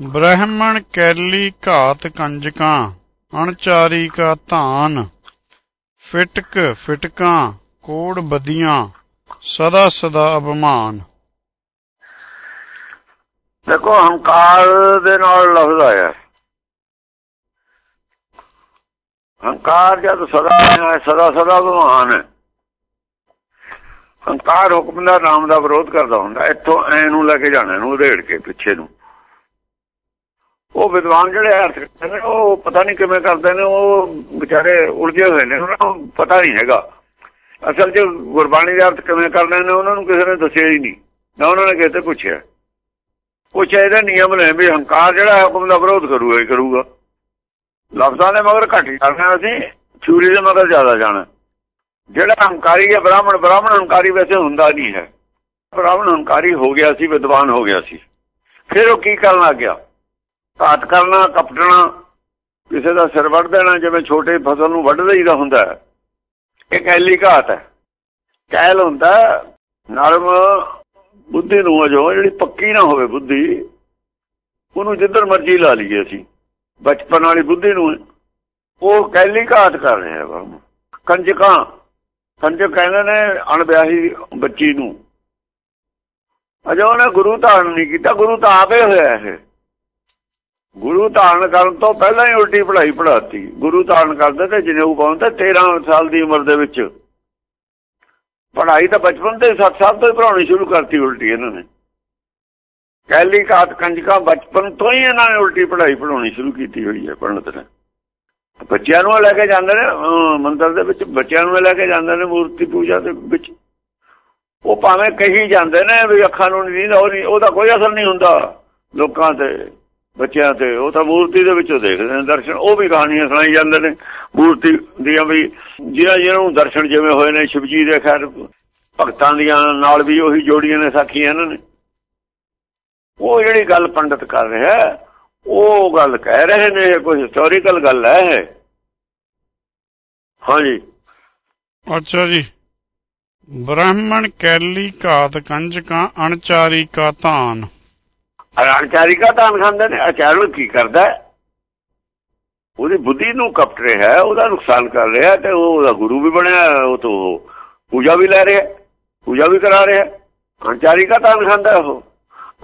ਬ੍ਰਹਮਣ Kelly ਘਾਤ ਕੰਜਕਾਂ, ਅਣਚਾਰੀ ਕਾ ਧਾਨ, ਫਿਟਕ ਫਿਟਕਾਂ, ਕੋੜ ਬਦੀਆਂ, ਸਦਾ ਸਦਾ ਅਭਮਾਨ ਦੇਖੋ, ਹੰਕਾਰ ਦੇ ਨਾਲ ਲਫ਼ਜ਼ ਆਇਆ। ਹੰਕਾਰ ਜਦ ਸਦਾ ਹੈ ਸਦਾ ਸਦਾ ਭਗਵਾਨ ਹੈ। ਹੰਕਾਰ ਹੁਕਮ ਦਾ ਨਾਮ ਦਾ ਵਿਰੋਧ ਕਰਦਾ ਹੁੰਦਾ, ਇੱਥੋਂ ਐ ਨੂੰ ਲੈ ਕੇ ਜਾਣਾ ਨੂੰ ਉਧੇੜ ਕੇ, ਪਿੱਛੇ ਨੂੰ। ਉਹ ਵਿਦਵਾਨ ਜਿਹੜੇ ਅਰਥ ਕਰਦੇ ਨੇ, ਉਹ ਪਤਾ ਨਹੀਂ ਕਿਵੇਂ ਕਰਦੇ ਨੇ, ਉਹ ਵਿਚਾਰੇ ਉਲਝੇ ਹੋਏ ਨੇ, ਉਹਨਾਂ ਨੂੰ ਪਤਾ ਨਹੀਂ ਹੈਗਾ। ਅਸਲ 'ਚ ਗੁਰਬਾਣੀ ਦੇ ਅਰਥ ਕਿਵੇਂ ਕਰਨੇ ਨੇ, ਉਹਨਾਂ ਨੂੰ ਕਿਸੇ ਨੇ ਦੱਸਿਆ ਹੀ ਨਹੀਂ। ਨਾ ਉਹਨਾਂ ਨੇ ਕਿਸੇ ਪੁੱਛਿਆ। ਕੁਛ ਇਹਦਾ ਨਿਯਮ ਨੇ ਵੀ ਹੰਕਾਰ ਜਿਹੜਾ ਹੁਕਮ ਦਾ ਵਿਰੋਧ ਕਰੂਗਾ ਹੀ ਕਰੂਗਾ। ਲਫ਼ਜ਼ਾਂ ਦੇ ਮਗਰ ਘੱਟ ਜਾਣਾ ਅਸੀਂ ਛੂਰੀ ਦੇ ਮਗਰ ਜ਼ਿਆਦਾ ਜਾਣਾ। ਜਿਹੜਾ ਹੰਕਾਰੀ ਹੈ, ਬ੍ਰਾਹਮਣ ਬ੍ਰਾਹਮਣ ਹੰਕਾਰੀ ਵੈਸੇ ਹੁੰਦਾ ਨਹੀਂ ਹੈ। ਬ੍ਰਾਹਮਣ ਹੰਕਾਰੀ ਹੋ ਗਿਆ ਸੀ, ਵਿਦਵਾਨ ਹੋ ਗਿਆ ਸੀ। ਫਿਰ ਉਹ ਕੀ ਕਰਨ ਲੱਗ ਗਿਆ? ਘਾਤ ਕਰਨਾ, ਕਪਟਣਾ, ਕਿਸੇ ਦਾ ਸਿਰ ਵੱਢ ਦੇਣਾ, ਜਿਵੇਂ ਛੋਟੇ ਫਸਲ ਨੂੰ ਵੱਢ ਦੇਈਦਾ ਹੁੰਦਾ ਇਹ ਕੈਲੀ ਘਾਤ ਹੈ। ਕੈਲ ਹੁੰਦਾ ਨਰਮ ਬੁੱਧੀ ਨੂੰ ਜੋ ਜਿਹੜੀ ਪੱਕੀ ਨਾ ਹੋਵੇ ਬੁੱਧੀ, ਉਹਨੂੰ ਜਿੱਧਰ ਮਰਜ਼ੀ ਲਾ ਲਈਏ ਅਸੀਂ। ਬਚਪਨ ਵਾਲੀ ਬੁੱਧੀ ਨੂੰ ਉਹ ਕੈਲੀ ਘਾਤ ਕਰ ਰਿਹਾ ਵਾ ਕੰਜਕਾਂ, ਕੰਜਕ ਕਹਿੰਦੇ ਨੇ ਅਣਵਿਆਹੀ ਬੱਚੀ ਨੂੰ। ਅਜੇ ਉਹਨੇ ਗੁਰੂ ਧਾਰਨ ਨਹੀਂ ਕੀਤਾ, ਗੁਰੂ ਤਾਂ ਆਪੇ ਹੋਇਆ ਹੈ ਗੁਰੂ ਧਾਰਨ ਕਰਨ ਤੋਂ ਪਹਿਲਾਂ ਹੀ ਉਲਟੀ ਪੜ੍ਹਾਈ ਪੜਾਤੀ ਗੁਰੂ ਧਾਰਨ ਕਰਦੇ ਤੇ ਜਨੇਊ ਪਾਉਂਦੇ 13 ਸਾਲ ਦੀ ਉਮਰ ਦੇ ਵਿੱਚ। ਪੜ੍ਹਾਈ ਤਾਂ ਬਚਪਨ ਤੇ 7 ਸਾਲ ਤੋਂ ਹੀ ਪੜਾਉਣੀ ਸ਼ੁਰੂ ਕਰਤੀ ਉਲਟੀ ਇਹਨਾਂ ਨੇ। ਕੈਲੀ ਕਾਤ ਕੰਜਕਾ ਬਚਪਨ ਤੋਂ ਹੀ ਇਹਨਾਂ ਨੇ ਉਲਟੀ ਪੜ੍ਹਾਈ ਪੜਾਉਣੀ ਸ਼ੁਰੂ ਕੀਤੀ ਹੋਈ ਹੈ ਪੰਡਤ ਨੇ। ਬੱਚਿਆਂ ਨੂੰ ਲੈ ਕੇ ਜਾਂਦੇ ਨੇ ਮੰਦਰ ਦੇ ਵਿੱਚ ਬੱਚਿਆਂ ਨੂੰ ਲੈ ਕੇ ਜਾਂਦੇ ਨੇ ਮੂਰਤੀ ਪੂਜਾ ਦੇ ਵਿੱਚ। ਉਹ ਭਾਵੇਂ ਕਹੀ ਜਾਂਦੇ ਨੇ ਵੀ ਅੱਖਾਂ ਨੂੰ ਨਹੀਂ ਉਹ ਨਹੀਂ ਉਹਦਾ ਕੋਈ ਅਸਰ ਨਹੀਂ ਹੁੰਦਾ ਲੋਕਾਂ ਤੇ। ਬੱਚਿਆਂ ਤੇ, ਉਹ ਤਾਂ ਮੂਰਤੀ ਦੇ ਵਿੱਚੋਂ ਦੇਖਦੇ ਨੇ ਦਰਸ਼ਨ, ਉਹ ਵੀ ਕਹਾਣੀਆਂ ਸੁਣਾਈ ਜਾਂਦੇ ਨੇ। ਮੂਰਤੀ ਦੀਆਂ ਵੀ, ਜਿਹੜਾ ਜਿਹਨਾਂ ਦਰਸ਼ਨ ਜਿਵੇਂ ਹੋਏ ਨੇ, ਸ਼ਿਵਜੀ ਦੇ ਖੈਰ ਭਗਤਾਂ ਦੀਆਂ ਨਾਲ ਵੀ ਉਹੀ ਜੋੜੀਆਂ ਨੇ ਸਾਖੀਆਂ ਇਹਨਾਂ ਨੇ। ਉਹ ਜਿਹੜੀ ਗੱਲ ਪੰਡਤ ਕਰ ਰਿਹਾ ਉਹ ਗੱਲ ਕਹਿ ਰਹੇ ਨੇ ਕੋਈ ਹਿਸਟੋਰੀਕਲ ਗੱਲ ਹੈ ਹਾਂਜੀ। ਅੱਛਾ ਜੀ। ਬ੍ਰਾਹਮਣ ਕੈਲੀ ਘਾਤ ਕੰਜਕਾਂ, ਅਣਚਾਰੀ ਕਾ ਧਾਨ। ਅਣਚਾਰੀ ਕਾ ਖਾਂਦੇ ਨੇ ਅਚਾਰਨ ਕੀ ਕਰਦਾ ਉਹਦੀ ਬੁੱਧੀ ਨੂੰ ਕਪਟ ਰਿਹਾ ਉਹਦਾ ਨੁਕਸਾਨ ਕਰ ਰਿਹਾ ਤੇ ਉਹ ਉਹਦਾ ਗੁਰੂ ਵੀ ਬਣਿਆ ਉਹ ਤੋਂ ਪੂਜਾ ਵੀ ਲੈ ਰਿਹਾ ਪੂਜਾ ਵੀ ਕਰਾ ਰਿਹਾ ਅਣਚਾਰਿਕਾ ਕਾ ਖਾਂਦਾ ਉਹ,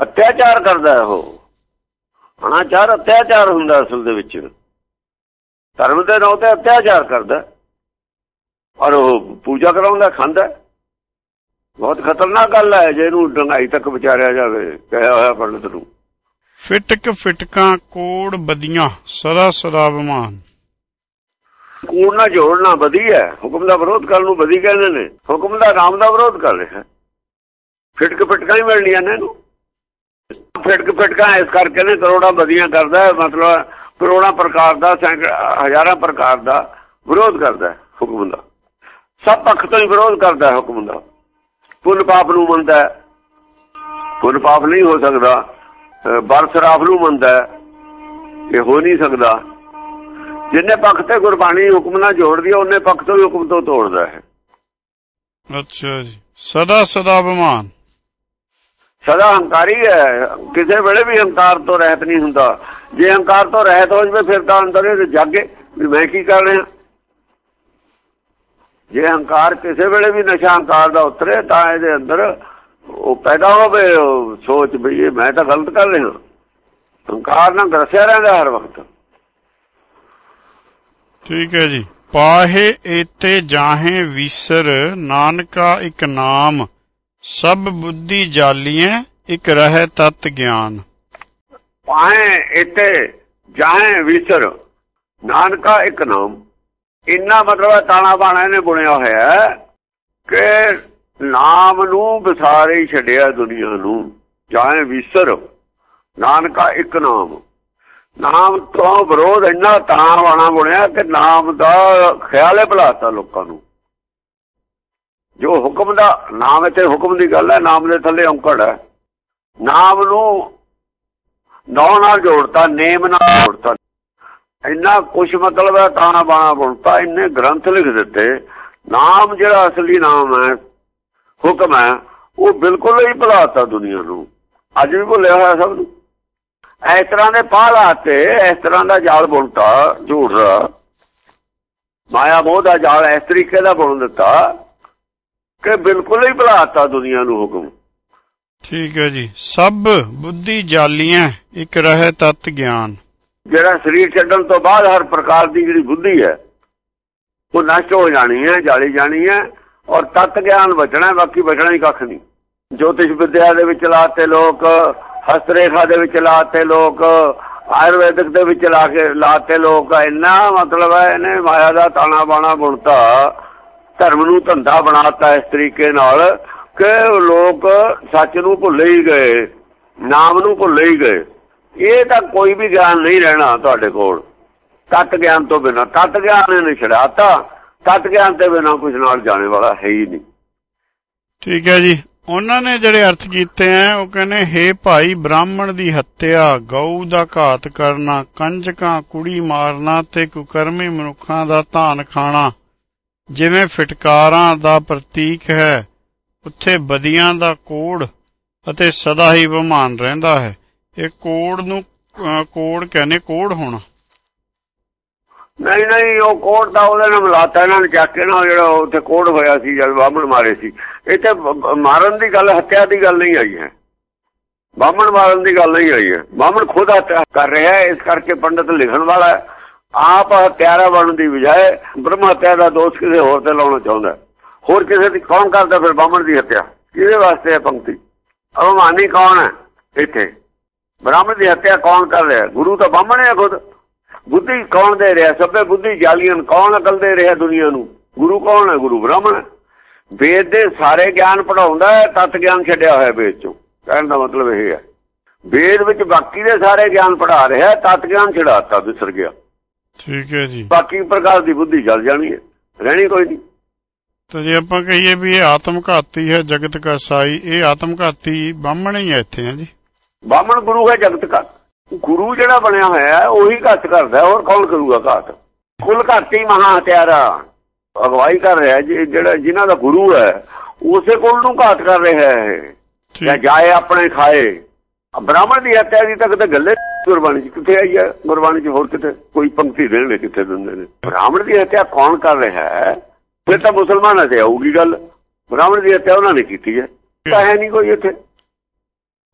ਅਤਿਆਚਾਰ ਕਰਦਾ ਉਹ। ਅਣਾਚਾਰ, ਅਤਿਆਚਾਰ ਹੁੰਦਾ ਅਸਲ ਦੇ ਵਿੱਚ। ਧਰਮ ਦੇ ਨਾਂ ਤੇ ਅਤਿਆਚਾਰ ਕਰਦਾ ਔਰ ਉਹ ਪੂਜਾ ਕਰਾਉਂਦਾ, ਖਾਂਦਾ ਬਹੁਤ ਖਤਰਨਾਕ ਗੱਲ ਹੈ ਜੇ ਇਹਨੂੰ ਡੰਗਾਈ ਤੱਕ ਵਿਚਾਰਿਆ ਜਾਵੇ ਕਹਿਆ ਹੋਇਆ ਪੰਡਤ ਨੂੰ। ਫਿਟਕ ਫਿਟਕਾਂ ਕੋੜ ਬਦੀਆਂ ਸਦਾ ਸਦਾ ਬਿਮਾਨ ਕੋੜ ਨਾਲ ਜੋੜਨਾ ਵਧੀਆ ਹੁਕਮ ਦਾ ਵਿਰੋਧ ਕਰਨ ਨੂੰ ਵਧੀ ਕਹਿੰਦੇ ਨੇ। ਹੁਕਮ ਦਾ ਨਾਮ ਦਾ ਵਿਰੋਧ ਕਰ ਰਿਹਾ ਫਿਟਕ ਫਿਟਕਾਂ ਹੀ ਮਿਲਣੀਆਂ ਨੇ ਇਹਨੂੰ। ਫਿਟਕ ਫਿਟਕਾਂ ਇਸ ਕਰਕੇ ਨੇ ਕਰੋੜਾਂ ਵਧੀਆਂ ਕਰਦਾ ਮਤਲਬ ਕਰੋੜਾਂ ਪ੍ਰਕਾਰ ਦਾ ਹਜ਼ਾਰਾਂ ਪ੍ਰਕਾਰ ਦਾ ਵਿਰੋਧ ਕਰਦਾ ਹੁਕਮ ਦਾ। ਸਭ ਪੱਖ ਤੋਂ ਹੀ ਵਿਰੋਧ ਕਰਦਾ ਹੁਕਮ ਦਾ। ਪੁੰਨ ਪਾਪ ਨੂੰ ਮੰਨਦਾ ਪੁੰਨ ਪਾਪ ਨਹੀਂ ਹੋ ਸਕਦਾ। ਬਰਸਰਾਫ ਨੂੰ ਮੰਨਦਾ ਇਹ ਹੋ ਨਹੀਂ ਸਕਦਾ। ਜਿੰਨੇ ਪੱਖ ਤੇ ਗੁਰਬਾਣੀ ਹੁਕਮ ਨਾਲ ਜੋੜਦੀ ਹੈ ਉਹਨੇ ਪੱਖ ਤੋਂ ਹੁਕਮ ਤੋਂ ਤੋੜਦਾ ਹੈ। ਅੱਛਾ ਜੀ। ਸਦਾ ਸਦਾ ਬਿਮਾਨ ਸਦਾ ਹੰਕਾਰੀ ਹੈ। ਕਿਸੇ ਵੇਲੇ ਵੀ ਹੰਕਾਰ ਤੋਂ ਰਹਿਤ ਨਹੀਂ ਹੁੰਦਾ। ਜੇ ਹੰਕਾਰ ਤੋਂ ਰਹਿਤ ਹੋ ਜਵੇ ਫਿਰ ਤਾਂ ਅੰਦਰ ਇਹ ਜਾਗੇ ਵੀ ਮੈਂ ਕੀ ਕਰ ਰਿਹਾ। ਜੇ ਹੰਕਾਰ ਕਿਸੇ ਵੇਲੇ ਵੀ ਨਸ਼ਾ ਹੰਕਾਰ ਦਾ ਉਤਰੇ ਤਾਂ ਇਹਦੇ ਅੰਦਰ ਉਹ ਪੈਦਾ ਹੋਵੇ ਸੋਚ ਵੀ ਇਹ ਮੈਂ ਤਾਂ ਗਲਤ ਕਰ ਰਿਹਾ। ਹੰਕਾਰ ਨਾਲ ਗਰਸਿਆ ਰਹਿੰਦਾ ਹਰ ਵਕਤ। ਠੀਕ ਹੈ ਜੀ। ਪਾਹੇ ਏਤੇ ਜਾਹੇ ਵਿਸਰ ਨਾਨਕਾ ਇੱਕ ਨਾਮ ਸਭ ਬੁੱਧੀ ਜਾਲੀਏ ਇੱਕ ਰਹਿ ਤਤ ਗਿਆਨ। ਪਾਹੇ ਏਤੇ ਜਾਹੇ ਵਿਸਰ ਨਾਨਕਾ ਇੱਕ ਨਾਮ। ਇੰਨਾ ਮਤਲਬ ਤਾਣਾ ਬਾਣਾ ਇਹਨੇ ਬੁਣਿਆ ਹੋਇਆ ਕਿ ਨਾਮ ਨੂੰ ਵਿਸਾਰੇ ਛੱਡਿਆ ਦੁਨੀਆ ਨੂੰ, ਚਾਹੇ ਵਿਸਰ ਨਾਨਕਾ ਇੱਕ ਨਾਮ। ਨਾਮ ਤੋਂ ਵਿਰੋਧ ਇੰਨਾ ਤਾਂ ਬਾਣਾ ਬੁਣਿਆ ਕਿ ਨਾਮ ਦਾ ਖਿਆਲ ਖਿਆਲੇ ਭਲਾਤਾ ਲੋਕਾਂ ਨੂੰ। ਜੋ ਹੁਕਮ ਦਾ, ਨਾਮ ਇੱਥੇ ਹੁਕਮ ਦੀ ਗੱਲ ਹੈ, ਨਾਮ ਦੇ ਥੱਲੇ ਔਂਕੜ ਹੈ। ਨਾਮ ਨੂੰ ਨੌ ਨਾਲ ਜੋੜਤਾ, ਨੇਮ ਨਾਲ ਜੋੜਤਾ। ਇੰਨਾ ਕੁਛ ਮਤਲਬ ਹੈ ਤਾਣਾ ਬਾਣਾ ਬੁਣਤਾ, ਇੰਨੇ ਗ੍ਰੰਥ ਲਿਖ ਦਿੱਤੇ। ਨਾਮ ਜਿਹੜਾ ਅਸਲੀ ਨਾਮ ਹੈ, ਹੁਕਮ ਹੈ, ਉਹ ਬਿਲਕੁਲ ਹੀ ਭੁਲਾਤਾ ਦੁਨੀਆ ਨੂੰ। ਅੱਜ ਵੀ ਭੁੱਲਿਆ ਹੋਇਆ ਸਭ ਨੂੰ। ਇਸ ਤਰ੍ਹਾਂ ਦੇ ਪਾਹ ਲਾਤੇ ਇਸ ਤਰ੍ਹਾਂ ਦਾ ਜਾਲ ਬੁਣਤਾ, ਝੂਠ ਦਾ। ਮਾਇਆ ਮੋਹ ਦਾ ਜਾਲ ਇਸ ਤਰੀਕੇ ਦਾ ਬੁਣ ਦਿੱਤਾ ਕਿ ਬਿਲਕੁਲ ਹੀ ਭੁਲਾਤਾ ਦੁਨੀਆ ਨੂੰ ਹੁਕਮ। ਠੀਕ ਹੈ ਜੀ। ਸਭ ਬੁੱਧੀ ਜਾਲੀਆਂ, ਇੱਕ ਰਹਿ ਤਤ ਗਿਆਨ। ਜਿਹੜਾ ਸਰੀਰ ਛੱਡਣ ਤੋਂ ਬਾਅਦ ਹਰ ਪ੍ਰਕਾਰ ਦੀ ਜਿਹੜੀ ਬੁੱਧੀ ਹੈ, ਉਹ ਨਸ਼ਟ ਹੋ ਜਾਣੀ ਹੈ, ਜਾਲੀ ਜਾਣੀ ਹੈ ਔਰ ਤਤ ਗਿਆਨ ਬਚਣਾ ਬਾਕੀ ਬਚਣਾ ਹੀ ਕੱਖ ਨਹੀਂ। ਜੋਤਿਸ਼ ਵਿਦਿਆ ਦੇ ਵਿੱਚ ਲਾਤੇ ਲੋਕ, ਹਸਤਰੇਖਾ ਦੇ ਵਿੱਚ ਲਾਤੇ ਲੋਕ, ਆਯੁਰਵੈਦਿਕ ਦੇ ਵਿੱਚ ਲਾ ਕੇ ਲਾਤੇ ਲੋਕ, ਇੰਨਾ ਮਤਲਬ ਹੈ, ਇਹਨੇ ਮਾਇਆ ਦਾ ਤਾਣਾ ਬਾਣਾ ਬੁਣਤਾ ਧਰਮ ਨੂੰ ਧੰਦਾ ਬਣਾਤਾ ਇਸ ਤਰੀਕੇ ਨਾਲ ਕਿ ਲੋਕ ਸੱਚ ਨੂੰ ਭੁੱਲ ਹੀ ਗਏ, ਨਾਮ ਨੂੰ ਭੁੱਲ ਹੀ ਗਏ। ਇਹ ਤਾਂ ਕੋਈ ਵੀ ਗਿਆਨ ਨਹੀਂ ਰਹਿਣਾ ਤੁਹਾਡੇ ਕੋਲ। ਤਤ ਗਿਆਨ ਤੋਂ ਬਿਨਾ, ਤਤ ਗਿਆਨ ਨੇ ਛੜਾਤਾ ਤਤ ਗਿਆਨ ਤੇ ਬਿਨਾ ਕੁਝ ਨਾਲ ਜਾਣੇ ਵਾਲਾ ਹੈ ਹੀ ਨਹੀਂ। ਠੀਕ ਹੈ ਜੀ। ਉਹਨਾਂ ਨੇ ਜਿਹੜੇ ਅਰਥ ਕੀਤੇ ਆ ਉਹ ਕਹਿੰਦੇ, ਹੇ ਭਾਈ ਬ੍ਰਾਹਮਣ ਦੀ ਹੱਤਿਆ, ਗਊ ਦਾ ਘਾਤ ਕਰਨਾ, ਕੰਜਕਾਂ, ਕੁੜੀ ਮਾਰਨਾ ਤੇ ਕੁਕਰਮੀ ਮਨੁੱਖਾਂ ਦਾ ਧਾਨ ਖਾਣਾ, ਜਿਵੇਂ ਫਟਕਾਰਾਂ ਦਾ ਪ੍ਰਤੀਕ ਹੈ, ਉੱਥੇ ਬਦੀਆਂ ਦਾ ਕੋੜ ਅਤੇ ਸਦਾ ਹੀ ਬਮਾਨ ਰਹਿੰਦਾ ਹੈ। ਇਹ ਕੋੜ ਨੂੰ ਕੋੜ ਕਹਿੰਦੇ ਕੋੜ ਹੋਣਾ। ਨਹੀਂ ਨਹੀਂ, ਉਹ ਕੋੜ ਦਾ ਉਹਦੇ ਨਾਲ ਮਿਲਾਤਾ, ਇਹਨਾਂ ਨੇ ਚੱਕ ਕੇ ਨਾ ਜਿਹੜਾ ਉੱਥੇ ਕੋੜ ਹੋਇਆ ਸੀ, ਜਦ ਬਾਹਮਣ ਮਾਰੇ ਸੀ। ਇੱਥੇ ਬ- ਮਾਰਨ ਦੀ ਗੱਲ, ਹੱਤਿਆ ਦੀ ਗੱਲ ਨਹੀਂ ਆਈ ਹੈ। ਬਾਹਮਣ ਮਾਰਨ ਦੀ ਗੱਲ ਨਹੀਂ ਆਈ ਹੈ। ਬਾਹਮਣ ਖੁਦ ਹੱਤਿਆ ਕਰ ਰਿਹਾ ਹੈ, ਇਸ ਕਰਕੇ ਪੰਡਤ ਲਿਖਣ ਵਾਲਾ ਆਪ ਹੱਤਿਆਰਾ ਬਣਨ ਦੀ ਬਜਾਏ ਬ੍ਰਹਮ ਹੱਤਿਆ ਦਾ ਦੋਸ਼ ਕਿਸੇ ਹੋਰ ਤੇ ਲਾਉਣਾ ਚਾਹੁੰਦਾ ਹੋਰ ਕਿਸੇ ਦੀ, ਕੌਣ ਕਰਦਾ ਫਿਰ ਬਾਹਮਣ ਦੀ ਹੱਤਿਆ? ਕਿਹਦੇ ਵਾਸਤੇ ਹੈ ਪੰਕਤੀ? ਅਭਿਮਾਨੀ ਕੌਣ ਹੈ ਇੱਥੇ? ਬ੍ਰਾਹਮਣ ਦੀ ਹੱਤਿਆ ਕੌਣ ਕਰ ਰਿਹਾ? ਗੁਰੂ ਤਾਂ ਬਾਹਮਣ ਹੈ ਖੁਦ। ਬੁੱਧੀ ਕੌਣ ਦੇ ਰਿਹਾ? ਸਭੇ ਬੁੱਧੀ ਜਾਲੀਆਂ ਕੌਣ ਅਕਲ ਦੇ ਰਿਹਾ ਦੁਨੀਆ ਨੂੰ? ਗੁਰੂ ਕੌਣ ਹੈ? ਗੁਰੂ ਬ੍ਰਾਹਮਣ ਵੇਦ ਦੇ ਸਾਰੇ ਗਿਆਨ ਪੜਾਉਂਦਾ ਹੈ ਤਤ ਗਿਆਨ ਛੱਡਿਆ ਹੋਇਆ ਵੇਦ ਚੋਂ। ਕਹਿਣ ਦਾ ਮਤਲਬ ਇਹ ਹੈ। ਵੇਦ ਵਿੱਚ ਬਾਕੀ ਦੇ ਸਾਰੇ ਗਿਆਨ ਪੜਾ ਰਿਹਾ ਤਤ ਗਿਆਨ ਛਡਾਤਾ ਵਿਸਰ ਗਿਆ। ਠੀਕ ਹੈ ਜੀ। ਬਾਕੀ ਪ੍ਰਕਾਰ ਦੀ ਬੁੱਧੀ ਜਲ ਜਾਣੀ ਹੈ। ਰਹਿਣੀ ਕੋਈ ਨਹੀਂ। ਤਾਂ ਜੇ ਆਪਾਂ ਕਹੀਏ ਵੀ ਇਹ ਆਤਮਘਾਤੀ ਹੈ ਜਗਤ ਕਾ ਸਾਈ ਇਹ ਆਤਮਘਾਤੀ ਬਾਹਮਣ ਹੀ ਹੈ ਇੱਥੇ ਹੈ ਜੀ। ਬਾਹਮਣ ਗੁਰੂ ਹੈ ਜਗਤ ਦਾ ਗੁਰੂ ਜਿਹੜਾ ਬਣਿਆ ਹੋਇਆ ਹੈ ਉਹੀ ਘਾਤ ਕਰਦਾ ਹੈ, ਹੋਰ ਕੌਣ ਕਰੂਗਾ ਘਾਤ ਕੁਲ ਘਾਤੀ ਮਹਾ ਹਤਿਆਰਾ। ਅਗਵਾਈ ਕਰ ਰਿਹਾ ਹੈ ਜਿਹੜਾ ਜਿਨ੍ਹਾਂ ਦਾ ਗੁਰੂ ਹੈ ਉਸੇ ਕੋਲ ਨੂੰ ਘਾਤ ਕਰ ਰਿਹਾ ਹੈ। ਜਾਂ ਜਾਏ ਆਪਣੇ ਖਾਏ। ਬ੍ਰਾਹਮਣ ਦੀ ਹੱਤਿਆ ਦੀ ਤੱਕ ਤਾਂ ਗੱਲੇ ਗੁਰਬਾਣੀ ਚ ਕਿੱਥੇ ਆਈ ਹੈ? ਗੁਰਬਾਣੀ ਚ ਹੋਰ ਕਿਤੇ ਕੋਈ ਪੰਕਤੀ ਦੇਣਗੇ ਕਿੱਥੇ ਦਿੰਦੇ ਨੇ? ਬ੍ਰਾਹਮਣ ਦੀ ਹੱਤਿਆ ਕੌਣ ਕਰ ਰਿਹਾ ਹੈ? ਫਿਰ ਤਾਂ ਮੁਸਲਮਾਨਾਂ ਤੇ ਆਊਗੀ ਗੱਲ। ਬ੍ਰਾਹਮਣ ਦੀ ਹੱਤਿਆ ਉਹਨਾਂ ਨੇ ਕੀਤੀ ਹੈ। ਤਾਂ ਹੈ ਨਹੀਂ ਕੋਈ ਇੱਥੇ।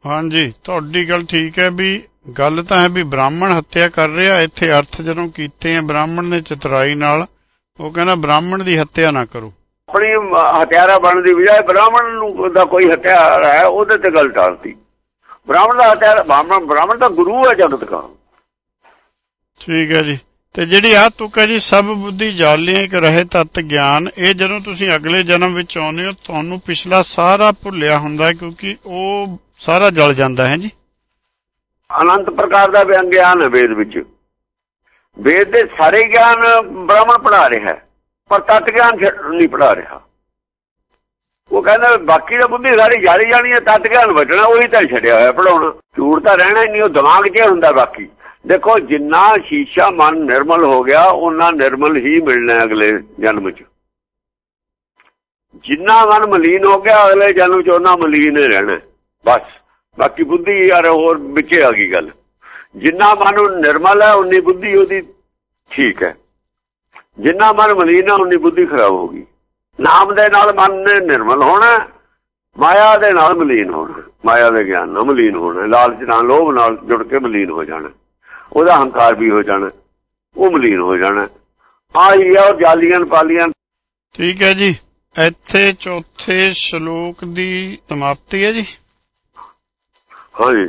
ਹਾਂਜੀ ਤੁਹਾਡੀ ਗੱਲ ਠੀਕ ਹੈ ਵੀ ਗੱਲ ਤਾਂ ਹੈ ਵੀ ਬ੍ਰਾਹਮਣ ਹੱਤਿਆ ਕਰ ਰਿਹਾ ਇੱਥੇ ਅਰਥ ਜਦੋਂ ਕੀਤੇ ਆ ਬ੍ਰਾਹਮਣ ਨੇ ਚਤੁਰਾਈ ਨਾਲ ਉਹ ਕਹਿੰਦਾ ਬ੍ਰਾਹਮਣ ਦੀ ਹੱਤਿਆ ਨਾ ਕਰੋ। ਆਪਣੀ ਹਥਿਆਰਾ ਬਣਨ ਦੀ ਬਜਾਏ ਬ੍ਰਾਹਮਣ ਨੂੰ ਦਾ ਕੋਈ ਹਥਿਆਰ ਹੈ ਉਹਦੇ ਤੇ ਗੱਲ ਟਾਲਤੀ। ਬ੍ਰਾਹਮਣ ਦਾ ਹਥਿਆਰ ਬ੍ਰਾਹਮਣ ਬ੍ਰਾਹਮਣ ਦਾ ਗੁਰੂ ਹੈ ਜਗਤ ਦਾ। ਠੀਕ ਹੈ ਜੀ। ਤੇ ਜਿਹੜੀ ਆ ਤੁਕ ਹੈ ਜੀ ਸਭ ਬੁੱਧੀ ਜਾਲੀਆਂ ਇੱਕ ਰਹੇ ਤਤ ਗਿਆਨ ਇਹ ਜਦੋਂ ਤੁਸੀਂ ਅਗਲੇ ਜਨਮ ਵਿੱਚ ਆਉਂਦੇ ਹੋ ਤੁਹਾਨੂੰ ਪਿਛਲਾ ਸਾਰਾ ਭੁੱਲਿਆ ਹੁੰਦਾ ਕਿਉਂਕਿ ਉਹ ਸਾਰਾ ਜਲ ਜਾਂਦਾ ਹੈ ਜੀ। ਅਨੰਤ ਪ੍ਰਕਾਰ ਦਾ ਬਿਆਨ ਗਿਆਨ ਹੈ ਵੇਦ ਵਿੱਚ। ਵੇਦ ਦੇ ਸਾਰੇ ਗਿਆਨ ਬ੍ਰਾਹਮਣ ਪੜਾ ਰਿਹਾ ਹੈ, ਪਰ ਤਤ ਗਿਆਨ ਛੱਡ- ਨਹੀਂ ਪੜਾ ਰਿਹਾ। ਉਹ ਕਹਿੰਦਾ ਬਾਕੀ ਦਾ ਬੁੱਧੀ ਸਾਰੀ ਜਾਰੀ ਜਾਣੀ ਹੈ, ਤਤ ਗਿਆਨ ਬਚਣਾ ਉਹੀ ਤਾਂ ਛੱਡਿਆ ਹੋਇਆ ਪੜਾਉਣਾ ਝੂਠ ਤਾਂ ਰਹਿਣਾ ਹੀ ਨਹੀਂ, ਉਹ ਦਿਮਾਗ 'ਚ ਹੁੰਦਾ ਬਾਕੀ। ਦੇਖੋ, ਜਿੰਨਾ ਸ਼ੀਸ਼ਾ ਮਨ ਨਿਰਮਲ ਹੋ ਗਿਆ ਉਹਨਾਂ ਨਿਰਮਲ ਹੀ ਮਿਲਣਾ ਅਗਲੇ ਜਨਮ 'ਚ। ਜਿੰਨਾ ਮਨ ਮਲੀਨ ਹੋ ਗਿਆ, ਅਗਲੇ ਜਨਮ 'ਚ ਉਹਨਾਂ ਮਲੀਨ ਹੀ। ਰਹਿਣਾ ਬਸ। ਬਾਕੀ ਬੁੱਧੀ ਯਾਰ, ਹੋਰ ਵਿੱਚੇ ਆ ਗਈ ਗੱਲ। ਜਿੰਨਾ ਮਨ ਨਿਰਮਲ ਹੈ, ਉਨੀ ਬੁੱਧੀ ਉਹਦੀ ਠੀਕ ਹੈ। ਜਿੰਨਾ ਮਨ ਮਲੀਨ ਹੈ, ਉਨੀ ਬੁੱਧੀ ਖਰਾਬ ਹੋ ਗਈ। ਨਾਮ ਦੇ ਨਾਲ ਮਨ ਨੇ ਨਿਰਮਲ ਹੋਣਾ, ਮਾਇਆ ਦੇ ਨਾਲ ਮਲੀਨ ਹੋਣਾ। ਮਾਇਆ ਦੇ ਗਿਆਨ ਨਾਲ ਮਲੀਨ ਹੋਣਾ। ਲਾਲਚ ਨਾਲ, ਲੋਭ ਨਾਲ ਜੁੜ ਕੇ ਮਲੀਨ ਹੋ ਜਾਣਾ। ਉਹਦਾ ਹੰਕਾਰ ਵੀ ਹੋ ਜਾਣਾ। ਉਹ ਮਲੀਨ ਹੋ ਜਾਣਾ। ਆਈ ਆ, ਉਹ ਜਾਲੀਆਂ ਪਾਲੀਆਂ। ਠੀਕ ਹੈ ਜੀ। ਇੱਥੇ ਚੌਥੇ ਸ਼ਲੋਕ ਦੀ ਸਮਾਪਤੀ ਹੈ ਜੀ। ਹਾਂਜੀ।